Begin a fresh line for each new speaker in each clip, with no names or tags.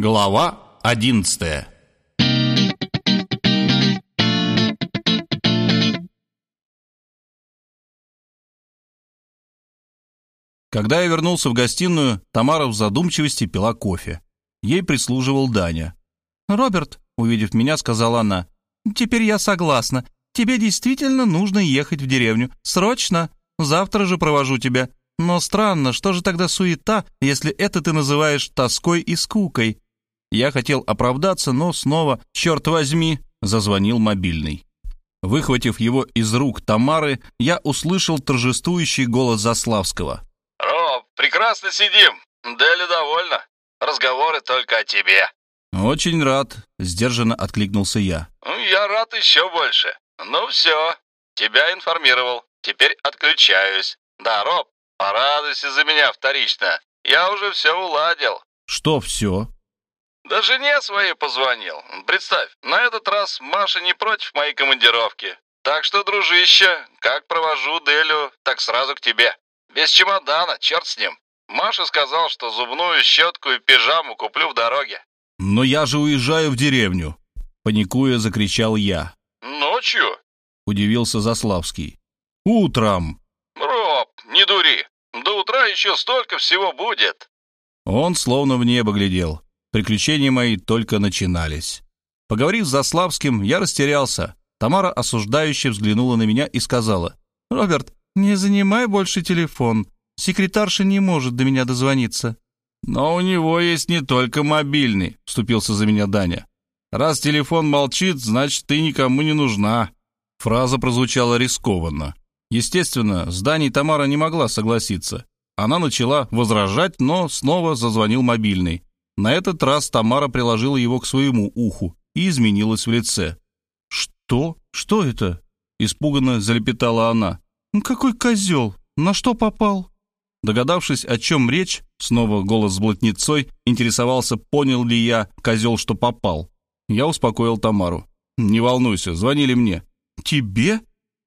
Глава одиннадцатая Когда я вернулся в гостиную, Тамара в задумчивости пила кофе. Ей прислуживал Даня.
«Роберт», — увидев меня, сказала она, — «теперь я согласна. Тебе действительно нужно ехать в деревню. Срочно. Завтра же провожу тебя. Но странно, что же тогда суета, если это ты называешь тоской и скукой?» Я хотел оправдаться, но снова, черт возьми, зазвонил мобильный. Выхватив его из рук Тамары, я услышал торжествующий голос Заславского.
«Роб, прекрасно сидим. Дели довольна. Разговоры только о тебе».
«Очень рад», — сдержанно откликнулся я.
«Я рад еще больше. Ну все, тебя информировал. Теперь отключаюсь. Да, Роб, порадуйся за меня вторично. Я уже все уладил».
«Что все?»
Да жене своей позвонил. Представь, на этот раз Маша не против моей командировки. Так что, дружище, как провожу Делю, так сразу к тебе. Без чемодана, черт с ним. Маша сказал, что зубную щетку и пижаму куплю в дороге.
«Но я же уезжаю в деревню!» Паникуя, закричал я.
«Ночью?»
Удивился Заславский. «Утром!»
«Роб, не дури. До утра еще столько всего будет!»
Он словно в небо глядел. Приключения мои только начинались. Поговорив с Заславским, я растерялся. Тамара осуждающе взглянула на меня и сказала.
«Роберт, не занимай больше телефон. Секретарша не может до меня дозвониться».
«Но у него есть не только мобильный», — вступился за меня Даня. «Раз телефон молчит, значит, ты никому не нужна». Фраза прозвучала рискованно. Естественно, с Даней Тамара не могла согласиться. Она начала возражать, но снова зазвонил мобильный. На этот раз Тамара приложила его к своему уху и изменилась в лице.
«Что? Что это?»
— испуганно залепетала она.
«Какой козел? На что попал?»
Догадавшись, о чем речь, снова голос с блатницой, интересовался, понял ли я, козел, что попал. Я успокоил Тамару. «Не волнуйся, звонили мне».
«Тебе?»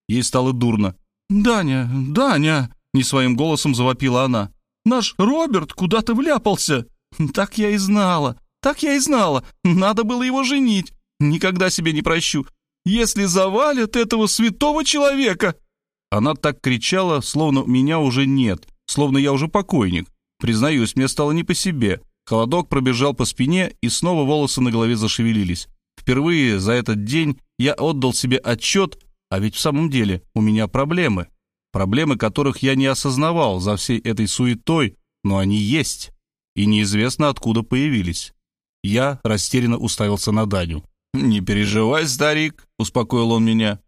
Ей стало дурно.
«Даня, Даня!» — не своим голосом завопила она. «Наш Роберт куда-то вляпался!» «Так я и знала, так я и знала. Надо было его женить. Никогда себе не прощу. Если завалят этого святого человека!»
Она так кричала, словно меня уже нет, словно я уже покойник. Признаюсь, мне стало не по себе. Холодок пробежал по спине, и снова волосы на голове зашевелились. Впервые за этот день я отдал себе отчет, а ведь в самом деле у меня проблемы. Проблемы, которых я не осознавал за всей этой суетой, но они есть и неизвестно откуда появились. Я растерянно уставился на Даню. «Не переживай, старик», — успокоил он меня.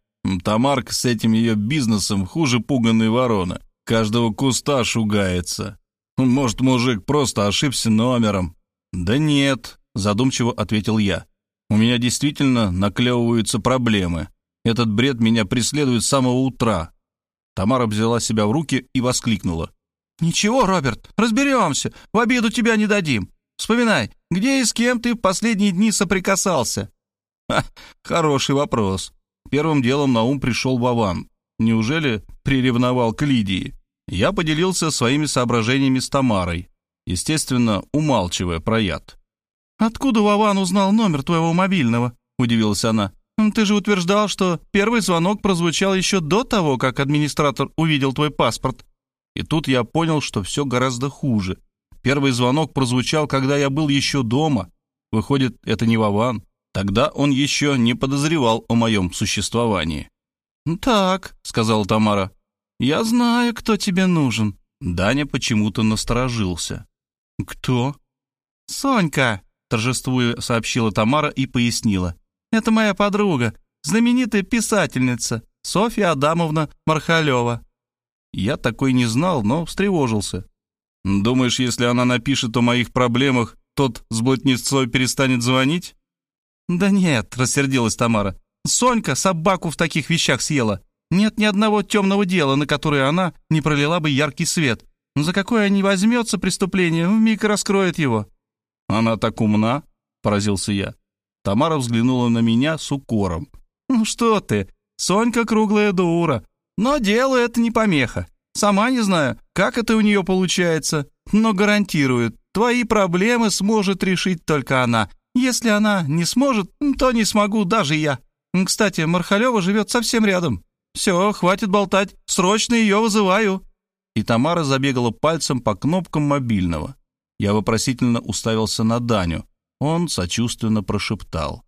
«Тамарка с этим ее бизнесом хуже пуганной ворона. Каждого куста шугается. Может, мужик просто ошибся номером?» «Да нет», — задумчиво ответил я. «У меня действительно наклевываются проблемы. Этот бред меня преследует с самого утра». Тамара взяла себя в руки и воскликнула.
«Ничего, Роберт, разберемся. В обиду тебя не дадим. Вспоминай, где и с кем ты в последние дни соприкасался?»
Ха, «Хороший вопрос. Первым делом на ум пришел Вован. Неужели приревновал к Лидии? Я поделился своими соображениями с Тамарой, естественно, умалчивая про яд.
«Откуда Вован узнал номер твоего мобильного?» — удивилась она. «Ты же утверждал, что первый звонок прозвучал еще до того, как администратор увидел твой паспорт».
И тут я понял, что все гораздо хуже. Первый звонок прозвучал, когда я был еще дома. Выходит, это не Вован. Тогда он еще не подозревал о моем существовании.
«Так», — сказала Тамара, — «я знаю, кто тебе нужен».
Даня почему-то насторожился.
«Кто?»
«Сонька», — торжествуя сообщила Тамара и пояснила.
«Это моя подруга, знаменитая писательница Софья Адамовна Мархалева».
Я такой не знал, но встревожился. Думаешь, если она напишет о моих проблемах, тот с блатницой перестанет звонить?
Да нет, рассердилась Тамара. Сонька собаку в таких вещах съела. Нет ни одного темного дела, на которое она не пролила бы яркий свет. За какое не возьмется преступление, вмиг раскроет его.
Она так умна, поразился я. Тамара взглянула на меня с укором.
«Ну что ты, Сонька круглая дура. Но дело это не помеха. Сама не знаю, как это у нее получается, но гарантирует, Твои проблемы сможет решить только она. Если она не сможет, то не смогу даже я. Кстати, Мархалева живет совсем рядом. Все, хватит болтать, срочно ее вызываю». И Тамара забегала пальцем по кнопкам мобильного. Я вопросительно уставился на Даню. Он сочувственно прошептал.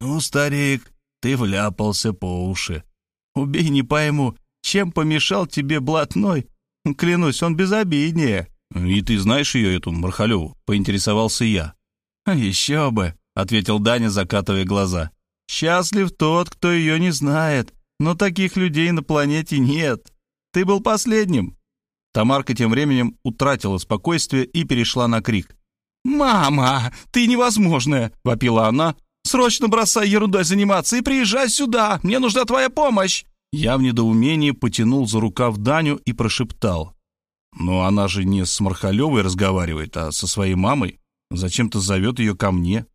«Ну, старик, ты вляпался по уши. Убей не пойму, чем помешал тебе блатной? Клянусь, он безобиднее».
«И ты знаешь ее, эту Мархалеву?» — поинтересовался я.
«Еще бы», — ответил Даня, закатывая глаза. «Счастлив тот, кто ее не знает, но таких людей на планете нет. Ты был последним». Тамарка тем временем утратила спокойствие и перешла на крик. «Мама, ты невозможная!» — вопила она. «Срочно бросай ерундой заниматься и приезжай сюда! Мне нужна твоя помощь!» Я в недоумении потянул за рукав Даню и прошептал. «Но она же не с Мархалевой разговаривает, а со своей мамой. Зачем-то зовет ее ко мне».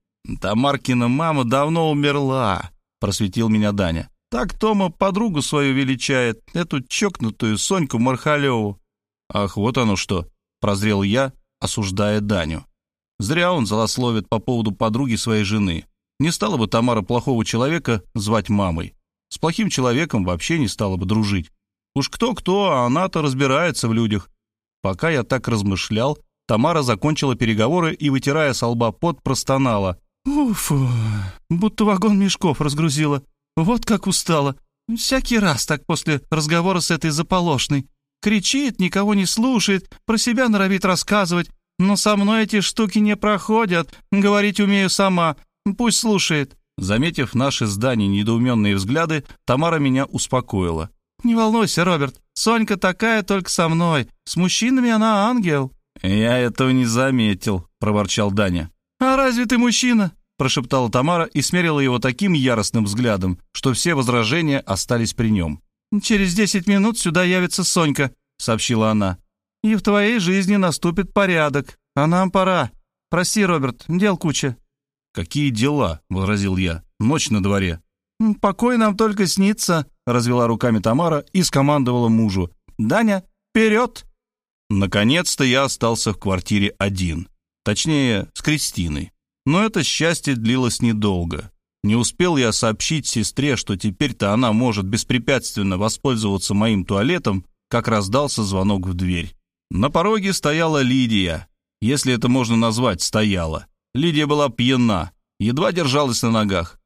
«Тамаркина мама давно умерла», — просветил меня Даня. «Так Тома подругу свою величает, эту чокнутую Соньку Мархалеву». «Ах, вот оно что!» — прозрел я, осуждая Даню. Зря он злословит по поводу подруги своей жены. Не стала бы Тамара плохого человека звать мамой. С плохим человеком вообще не стала бы дружить. Уж кто-кто, а она-то разбирается в людях. Пока я так размышлял, Тамара закончила переговоры и, вытирая со лба пот, простонала. «Уф, будто вагон мешков разгрузила. Вот как устала. Всякий раз так после разговора с этой заполошной. Кричит, никого не слушает, про себя норовит рассказывать. Но со мной эти штуки не проходят. Говорить умею сама. Пусть слушает». Заметив наши с Даней недоуменные взгляды, Тамара меня успокоила. «Не волнуйся, Роберт. Сонька такая только со мной. С мужчинами она ангел». «Я этого не заметил», — проворчал Даня. «А разве ты мужчина?» — прошептала Тамара и смерила его таким яростным взглядом, что все возражения остались при нем. «Через десять минут сюда явится Сонька», — сообщила она. «И в твоей жизни наступит порядок. А нам пора. Прости, Роберт, дел куча».
«Какие дела?» — возразил я. «Ночь на дворе».
«Покой нам только снится», — развела руками Тамара и скомандовала мужу. «Даня, вперед!»
Наконец-то я остался в квартире один. Точнее, с Кристиной. Но это счастье длилось недолго. Не успел я сообщить сестре, что теперь-то она может беспрепятственно воспользоваться моим туалетом, как раздался звонок в дверь. На пороге стояла Лидия, если это можно назвать «стояла». Лидия была пьяна, едва держалась на ногах.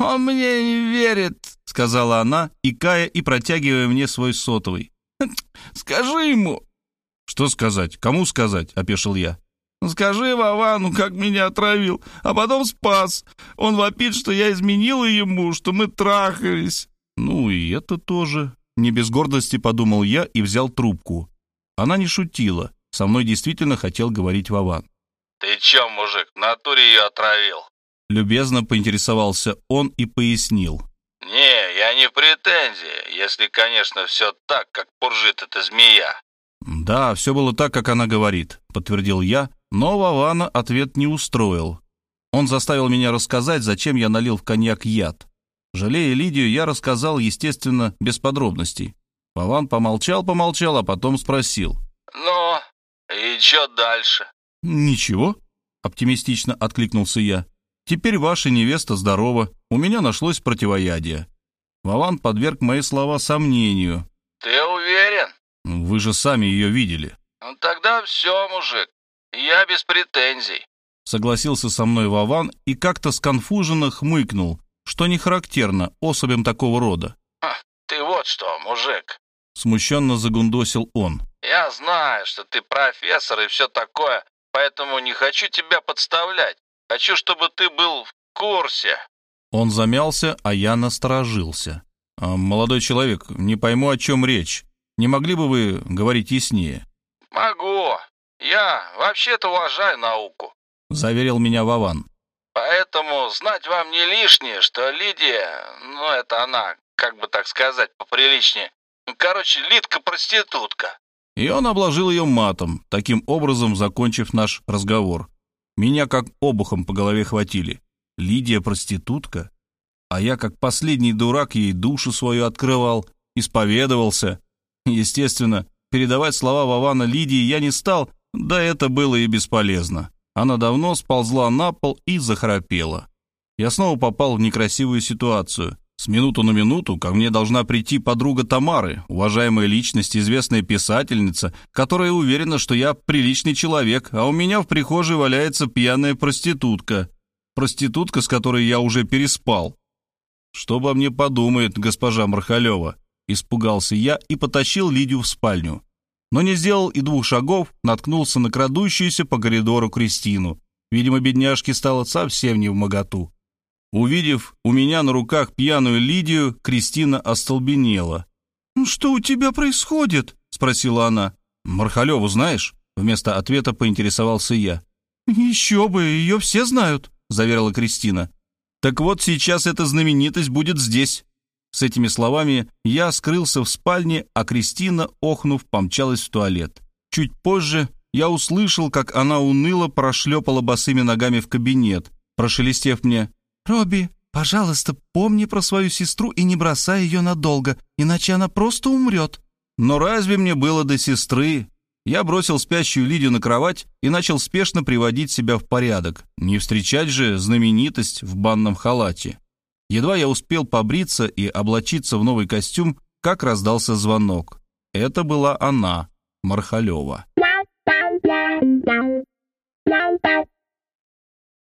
«Он мне не верит», — сказала она, икая и протягивая мне свой сотовый. «Скажи ему».
«Что сказать? Кому сказать?» — опешил я.
«Скажи Вовану, как меня отравил, а потом спас. Он вопит, что я изменила ему, что мы трахались».
«Ну и это тоже». Не без гордости подумал я и взял трубку. Она не шутила. Со мной действительно хотел говорить Вован.
«Ты чё, мужик, в натуре ее отравил?»
Любезно поинтересовался он и пояснил.
«Не, я не претензии, если, конечно, все так, как пуржит эта змея».
«Да, все было так, как она говорит», — подтвердил я, но Вована ответ не устроил. Он заставил меня рассказать, зачем я налил в коньяк яд. Жалея Лидию, я рассказал, естественно, без подробностей. Вован помолчал-помолчал, а потом спросил.
«Ну, и что дальше?»
«Ничего», — оптимистично откликнулся я. «Теперь ваша невеста здорова, у меня нашлось противоядие». Вован подверг мои слова сомнению.
«Ты уверен?»
«Вы же сами ее видели».
«Ну тогда все, мужик, я без претензий».
Согласился со мной Вован и как-то сконфуженно хмыкнул, что не характерно особям такого рода.
«Ты вот что, мужик!»
Смущенно загундосил он.
«Я знаю, что ты профессор и все такое, поэтому не хочу тебя подставлять. Хочу, чтобы ты был в курсе».
Он замялся, а я насторожился. А, «Молодой человек, не пойму, о чем речь. Не могли бы вы говорить яснее?»
«Могу. Я вообще-то уважаю науку», —
заверил меня Вован.
«Поэтому знать вам не лишнее, что Лидия, ну это она, как бы так сказать, поприличнее, короче, Лидка-проститутка».
И он обложил ее матом, таким образом закончив наш разговор. Меня как обухом по голове хватили. Лидия проститутка? А я как последний дурак ей душу свою открывал, исповедовался. Естественно, передавать слова Вована Лидии я не стал, Да это было и бесполезно. Она давно сползла на пол и захрапела. Я снова попал в некрасивую ситуацию. С минуту на минуту ко мне должна прийти подруга Тамары, уважаемая личность, известная писательница, которая уверена, что я приличный человек, а у меня в прихожей валяется пьяная проститутка. Проститутка, с которой я уже переспал. Что обо мне подумает госпожа Мархалева? Испугался я и потащил Лидию в спальню. Но не сделал и двух шагов, наткнулся на крадущуюся по коридору Кристину. Видимо, бедняжке стало совсем не в моготу. Увидев у меня на руках пьяную Лидию, Кристина остолбенела.
«Ну что у тебя происходит?» — спросила она.
«Мархалеву знаешь?» — вместо ответа поинтересовался я.
«Еще бы, ее все знают», — заверила Кристина.
«Так вот сейчас эта знаменитость будет здесь». С этими словами я скрылся в спальне, а Кристина, охнув, помчалась в туалет. Чуть позже я услышал, как она уныло прошлепала босыми ногами в кабинет, прошелестев мне
«Робби, пожалуйста, помни про свою сестру и не бросай ее надолго, иначе она просто умрет».
Но разве мне было до сестры? Я бросил спящую Лидию на кровать и начал спешно приводить себя в порядок. Не встречать же знаменитость в банном халате. Едва я успел побриться и облачиться в новый костюм, как раздался звонок. Это была она, Мархалева.